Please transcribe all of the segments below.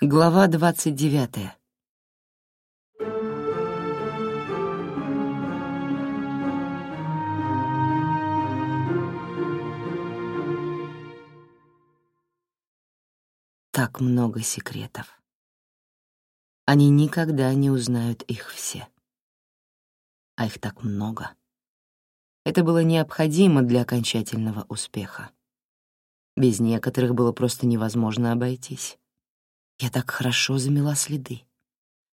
Глава двадцать девятая. Так много секретов. Они никогда не узнают их все. А их так много. Это было необходимо для окончательного успеха. Без некоторых было просто невозможно обойтись. Я так хорошо замела следы.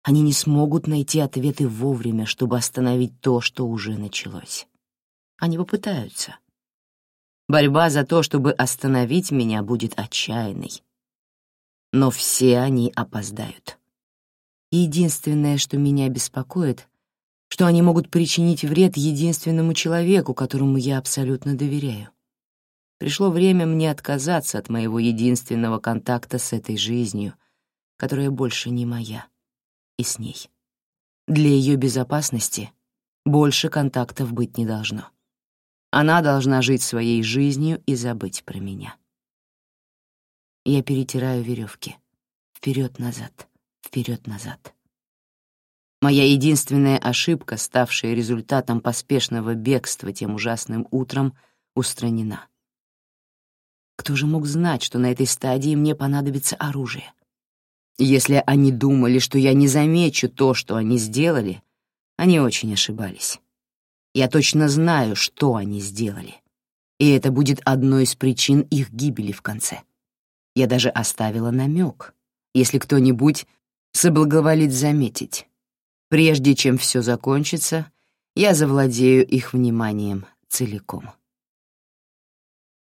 Они не смогут найти ответы вовремя, чтобы остановить то, что уже началось. Они попытаются. Борьба за то, чтобы остановить меня, будет отчаянной. Но все они опоздают. Единственное, что меня беспокоит, что они могут причинить вред единственному человеку, которому я абсолютно доверяю. Пришло время мне отказаться от моего единственного контакта с этой жизнью — которая больше не моя, и с ней. Для ее безопасности больше контактов быть не должно. Она должна жить своей жизнью и забыть про меня. Я перетираю веревки. Вперед-назад, вперед-назад. Моя единственная ошибка, ставшая результатом поспешного бегства тем ужасным утром, устранена. Кто же мог знать, что на этой стадии мне понадобится оружие? Если они думали, что я не замечу то, что они сделали, они очень ошибались. Я точно знаю, что они сделали. И это будет одной из причин их гибели в конце. Я даже оставила намек, если кто-нибудь соблаговолит заметить. Прежде чем все закончится, я завладею их вниманием целиком.